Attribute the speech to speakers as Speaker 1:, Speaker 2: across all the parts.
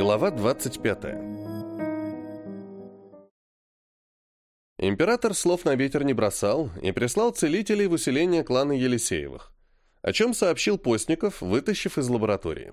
Speaker 1: Глава 25. Император слов на ветер не бросал и прислал целителей в усиление клана Елисеевых, о чем сообщил Постников, вытащив из лаборатории.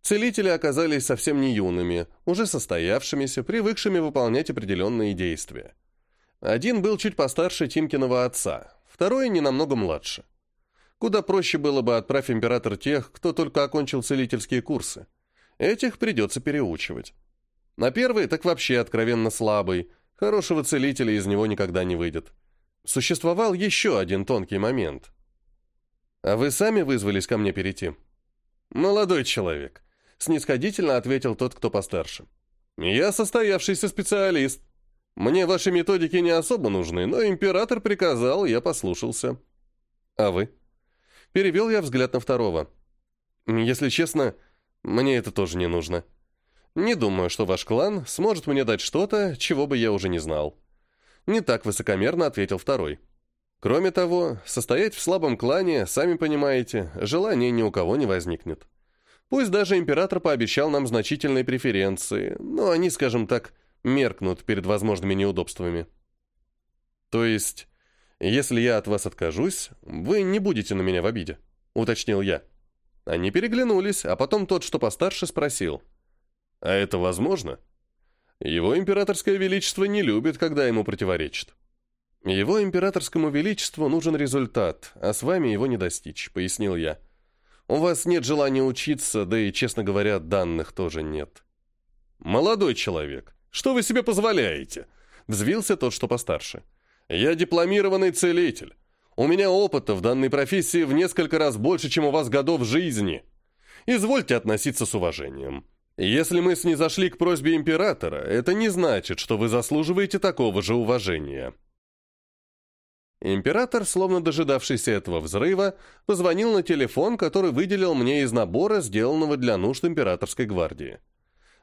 Speaker 1: Целители оказались совсем не юными, уже состоявшимися, привыкшими выполнять определенные действия. Один был чуть постарше Тимкиного отца, второй не намного младше. Куда проще было бы отправь император тех, кто только окончил целительские курсы – Этих придется переучивать. На первый так вообще откровенно слабый, хорошего целителя из него никогда не выйдет. Существовал еще один тонкий момент. «А вы сами вызвались ко мне перейти?» «Молодой человек», — снисходительно ответил тот, кто постарше. «Я состоявшийся специалист. Мне ваши методики не особо нужны, но император приказал, я послушался». «А вы?» Перевел я взгляд на второго. «Если честно, — мне это тоже не нужно. Не думаю, что ваш клан сможет мне дать что-то, чего бы я уже не знал. Не так высокомерно ответил второй. Кроме того, состоять в слабом клане, сами понимаете, желания ни у кого не возникнет. Пусть даже император пообещал нам значительные преференции, но они, скажем так, меркнут перед возможными неудобствами. То есть, если я от вас откажусь, вы не будете на меня в обиде, уточнил я. Они переглянулись, а потом тот, что постарше, спросил. «А это возможно?» Его императорское величество не любит, когда ему противоречат. Его императорскому величеству нужен результат, а с вами его не достичь, пояснил я. У вас нет желания учиться, да и, честно говоря, данных тоже нет. Молодой человек, что вы себе позволяете? Взвился тот, что постарше. Я дипломированный целитель. У меня опыта в данной профессии в несколько раз больше, чем у вас годов жизни. Извольте относиться с уважением. Если мы снизошли к просьбе императора, это не значит, что вы заслуживаете такого же уважения». Император, словно дожидавшийся этого взрыва, позвонил на телефон, который выделил мне из набора, сделанного для нужд императорской гвардии.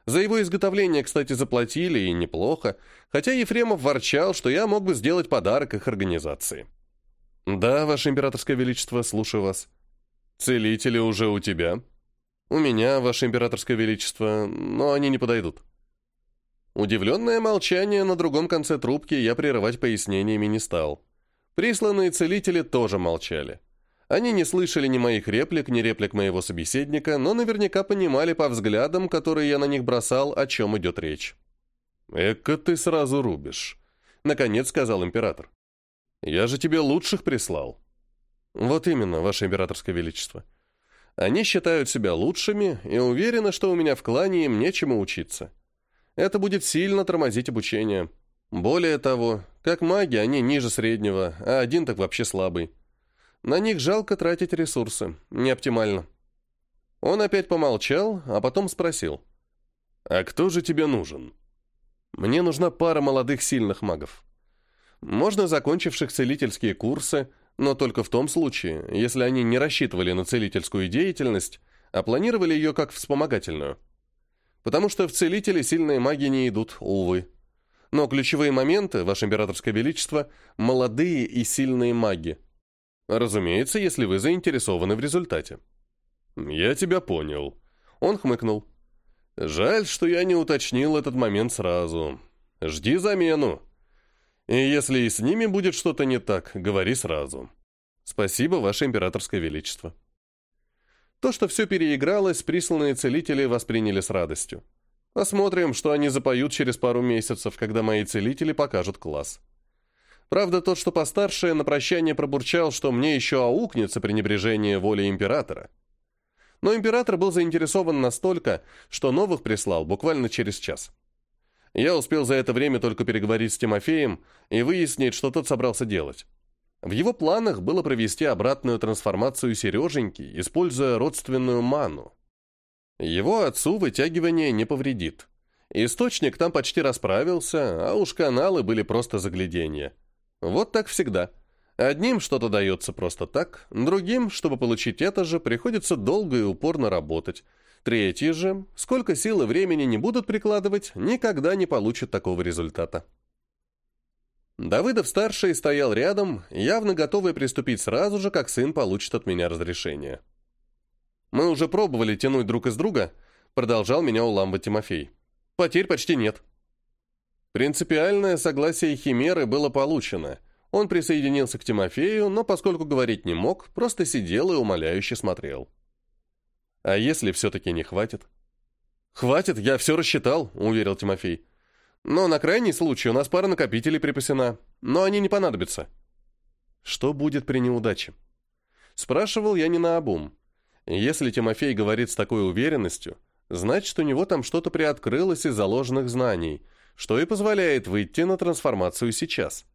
Speaker 1: За его изготовление, кстати, заплатили, и неплохо, хотя Ефремов ворчал, что я мог бы сделать подарок их организации. «Да, Ваше Императорское Величество, слушаю вас». «Целители уже у тебя?» «У меня, Ваше Императорское Величество, но они не подойдут». Удивленное молчание на другом конце трубки я прерывать пояснениями не стал. Присланные целители тоже молчали. Они не слышали ни моих реплик, ни реплик моего собеседника, но наверняка понимали по взглядам, которые я на них бросал, о чем идет речь. «Эка ты сразу рубишь», — наконец сказал император. Я же тебе лучших прислал. Вот именно, Ваше Императорское Величество. Они считают себя лучшими и уверены, что у меня в клане им нечему учиться. Это будет сильно тормозить обучение. Более того, как маги они ниже среднего, а один так вообще слабый. На них жалко тратить ресурсы, не оптимально. Он опять помолчал, а потом спросил. «А кто же тебе нужен?» «Мне нужна пара молодых сильных магов». Можно закончивших целительские курсы, но только в том случае, если они не рассчитывали на целительскую деятельность, а планировали ее как вспомогательную. Потому что в целители сильные маги не идут, увы. Но ключевые моменты, Ваше Императорское Величество, молодые и сильные маги. Разумеется, если вы заинтересованы в результате. «Я тебя понял». Он хмыкнул. «Жаль, что я не уточнил этот момент сразу. Жди замену. И если и с ними будет что-то не так, говори сразу. Спасибо, Ваше Императорское Величество. То, что все переигралось, присланные целители восприняли с радостью. Посмотрим, что они запоют через пару месяцев, когда мои целители покажут класс. Правда, тот, что постарше, на прощание пробурчал, что мне еще аукнется пренебрежение воли императора. Но император был заинтересован настолько, что новых прислал буквально через час. Я успел за это время только переговорить с Тимофеем и выяснить, что тот собрался делать. В его планах было провести обратную трансформацию Сереженьки, используя родственную ману. Его отцу вытягивание не повредит. Источник там почти расправился, а уж каналы были просто загляденье. Вот так всегда. Одним что-то дается просто так, другим, чтобы получить это же, приходится долго и упорно работать, Третьи же, сколько сил и времени не будут прикладывать, никогда не получат такого результата. Давыдов-старший стоял рядом, явно готовый приступить сразу же, как сын получит от меня разрешение. «Мы уже пробовали тянуть друг из друга», — продолжал меня уламбать Тимофей. «Потерь почти нет». Принципиальное согласие Химеры было получено. Он присоединился к Тимофею, но поскольку говорить не мог, просто сидел и умоляюще смотрел. А если все-таки не хватит? «Хватит, я все рассчитал», — уверил Тимофей. «Но на крайний случай у нас пара накопителей припасена, но они не понадобятся». «Что будет при неудаче?» Спрашивал я не наобум. Если Тимофей говорит с такой уверенностью, значит, у него там что-то приоткрылось из заложенных знаний, что и позволяет выйти на трансформацию сейчас.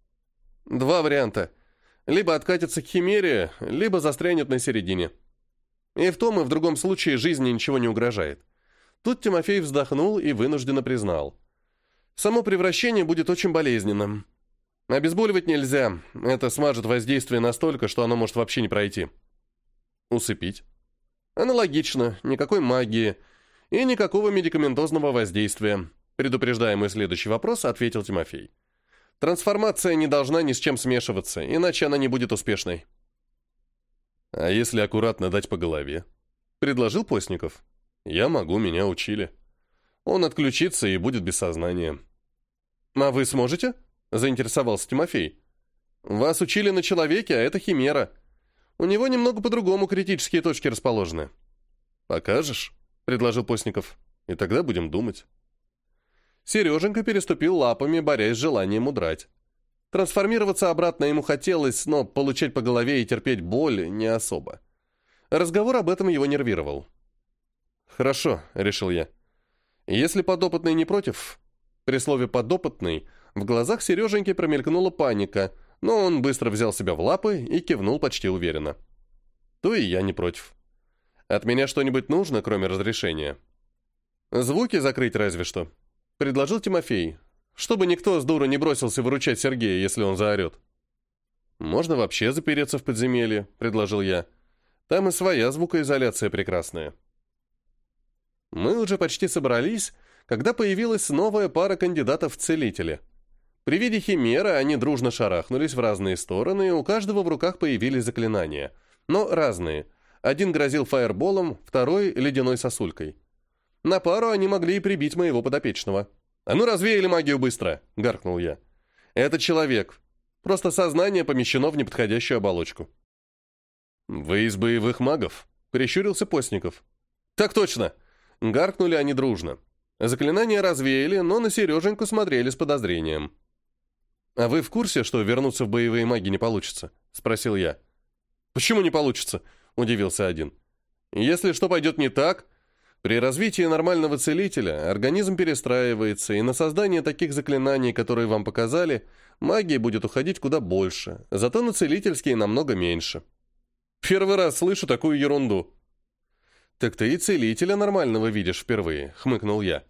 Speaker 1: Два варианта. Либо откатится к химере, либо застрянет на середине. И в том и в другом случае жизни ничего не угрожает. Тут Тимофей вздохнул и вынужденно признал. Само превращение будет очень болезненным. Обезболивать нельзя. Это смажет воздействие настолько, что оно может вообще не пройти. Усыпить. Аналогично. Никакой магии. И никакого медикаментозного воздействия. Предупреждая мой следующий вопрос, ответил Тимофей. Трансформация не должна ни с чем смешиваться, иначе она не будет успешной. А если аккуратно дать по голове? Предложил Постников. Я могу, меня учили. Он отключится и будет без сознания. А вы сможете? Заинтересовался Тимофей. Вас учили на человеке, а это химера. У него немного по-другому критические точки расположены. Покажешь? Предложил Постников. И тогда будем думать. Сереженька переступил лапами, борясь с желанием удрать. Трансформироваться обратно ему хотелось, но получать по голове и терпеть боль не особо. Разговор об этом его нервировал. «Хорошо», — решил я. «Если подопытный не против...» При слове «подопытный» в глазах Сереженьки промелькнула паника, но он быстро взял себя в лапы и кивнул почти уверенно. «То и я не против. От меня что-нибудь нужно, кроме разрешения?» «Звуки закрыть разве что», — предложил Тимофей, чтобы никто с дура не бросился выручать Сергея, если он заорет. «Можно вообще запереться в подземелье», — предложил я. «Там и своя звукоизоляция прекрасная». Мы уже почти собрались, когда появилась новая пара кандидатов в целители. При виде химеры они дружно шарахнулись в разные стороны, и у каждого в руках появились заклинания. Но разные. Один грозил фаерболом, второй — ледяной сосулькой. На пару они могли и прибить моего подопечного. «А ну, развеяли магию быстро!» — гаркнул я. «Это человек. Просто сознание помещено в неподходящую оболочку». «Вы из боевых магов?» — прищурился Постников. «Так точно!» — гаркнули они дружно. Заклинание развеяли, но на Сереженьку смотрели с подозрением. «А вы в курсе, что вернуться в боевые маги не получится?» — спросил я. «Почему не получится?» — удивился один. «Если что пойдет не так, при развитии нормального целителя организм перестраивается, и на создание таких заклинаний, которые вам показали, магии будет уходить куда больше, зато на целительские намного меньше. Первый раз слышу такую ерунду. «Так ты и целителя нормального видишь впервые», — хмыкнул я.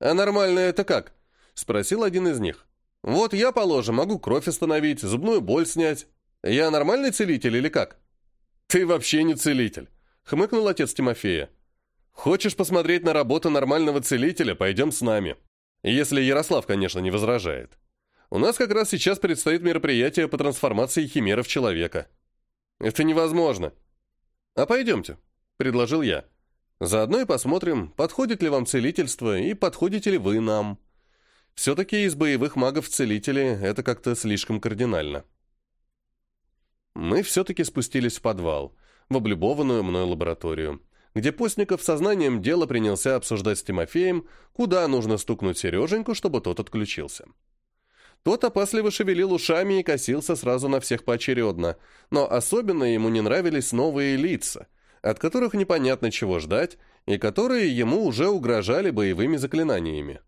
Speaker 1: «А нормально это как?» — спросил один из них. «Вот я, положим, могу кровь остановить, зубную боль снять. Я нормальный целитель или как?» «Ты вообще не целитель», — хмыкнул отец Тимофея. Хочешь посмотреть на работу нормального целителя, пойдем с нами. Если Ярослав, конечно, не возражает. У нас как раз сейчас предстоит мероприятие по трансформации химеры в человека. Это невозможно. А пойдемте, предложил я. Заодно и посмотрим, подходит ли вам целительство и подходите ли вы нам. Все-таки из боевых магов целители это как-то слишком кардинально. Мы все-таки спустились в подвал, в облюбованную мной лабораторию где Постников сознанием дела принялся обсуждать с Тимофеем, куда нужно стукнуть Сереженьку, чтобы тот отключился. Тот опасливо шевелил ушами и косился сразу на всех поочередно, но особенно ему не нравились новые лица, от которых непонятно чего ждать, и которые ему уже угрожали боевыми заклинаниями.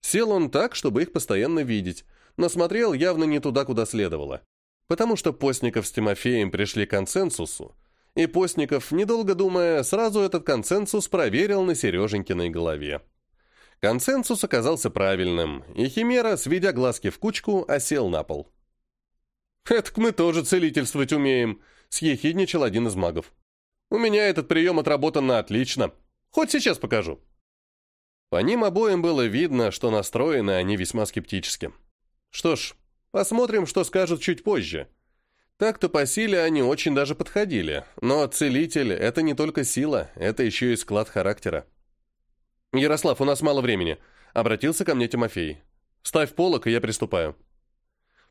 Speaker 1: Сел он так, чтобы их постоянно видеть, но смотрел явно не туда, куда следовало. Потому что Постников с Тимофеем пришли к консенсусу, и Постников, недолго думая, сразу этот консенсус проверил на Сереженькиной голове. Консенсус оказался правильным, и Химера, сведя глазки в кучку, осел на пол. «Этак мы тоже целительствовать умеем», — съехидничал один из магов. «У меня этот прием отработан на отлично. Хоть сейчас покажу». По ним обоим было видно, что настроены они весьма скептически. Что ж, посмотрим, что скажут чуть позже — так-то по силе они очень даже подходили, но целитель — это не только сила, это еще и склад характера. «Ярослав, у нас мало времени», — обратился ко мне Тимофей. «Ставь полок, и я приступаю».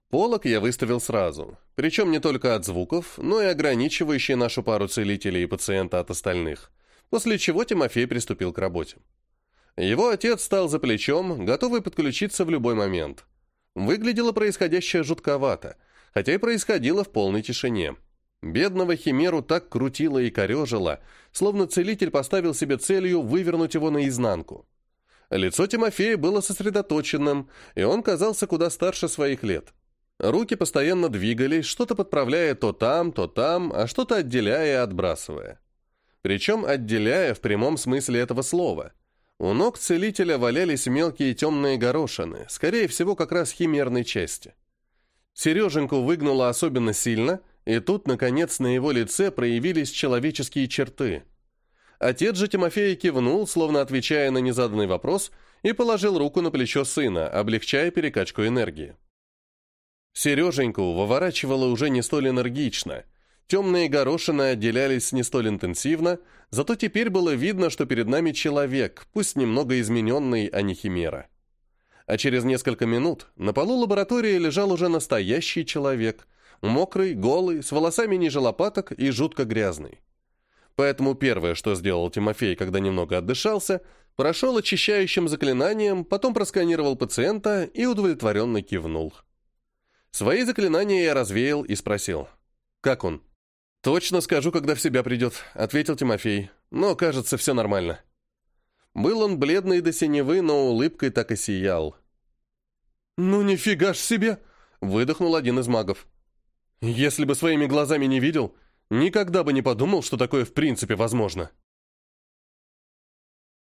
Speaker 1: Полок я выставил сразу, причем не только от звуков, но и ограничивающие нашу пару целителей и пациента от остальных, после чего Тимофей приступил к работе. Его отец стал за плечом, готовый подключиться в любой момент. Выглядело происходящее жутковато — хотя и происходило в полной тишине. Бедного химеру так крутило и корежило, словно целитель поставил себе целью вывернуть его наизнанку. Лицо Тимофея было сосредоточенным, и он казался куда старше своих лет. Руки постоянно двигались, что-то подправляя то там, то там, а что-то отделяя и отбрасывая. Причем отделяя в прямом смысле этого слова. У ног целителя валялись мелкие темные горошины, скорее всего, как раз химерной части. Сереженьку выгнуло особенно сильно, и тут, наконец, на его лице проявились человеческие черты. Отец же Тимофея кивнул, словно отвечая на незаданный вопрос, и положил руку на плечо сына, облегчая перекачку энергии. Сереженьку выворачивало уже не столь энергично. Темные горошины отделялись не столь интенсивно, зато теперь было видно, что перед нами человек, пусть немного измененный, а не химера а через несколько минут на полу лаборатории лежал уже настоящий человек, мокрый, голый, с волосами ниже лопаток и жутко грязный. Поэтому первое, что сделал Тимофей, когда немного отдышался, прошел очищающим заклинанием, потом просканировал пациента и удовлетворенно кивнул. Свои заклинания я развеял и спросил. «Как он?» «Точно скажу, когда в себя придет», — ответил Тимофей. «Но, кажется, все нормально». Был он бледный до синевы, но улыбкой так и сиял. «Ну нифига ж себе!» — выдохнул один из магов. «Если бы своими глазами не видел, никогда бы не подумал, что такое в принципе возможно».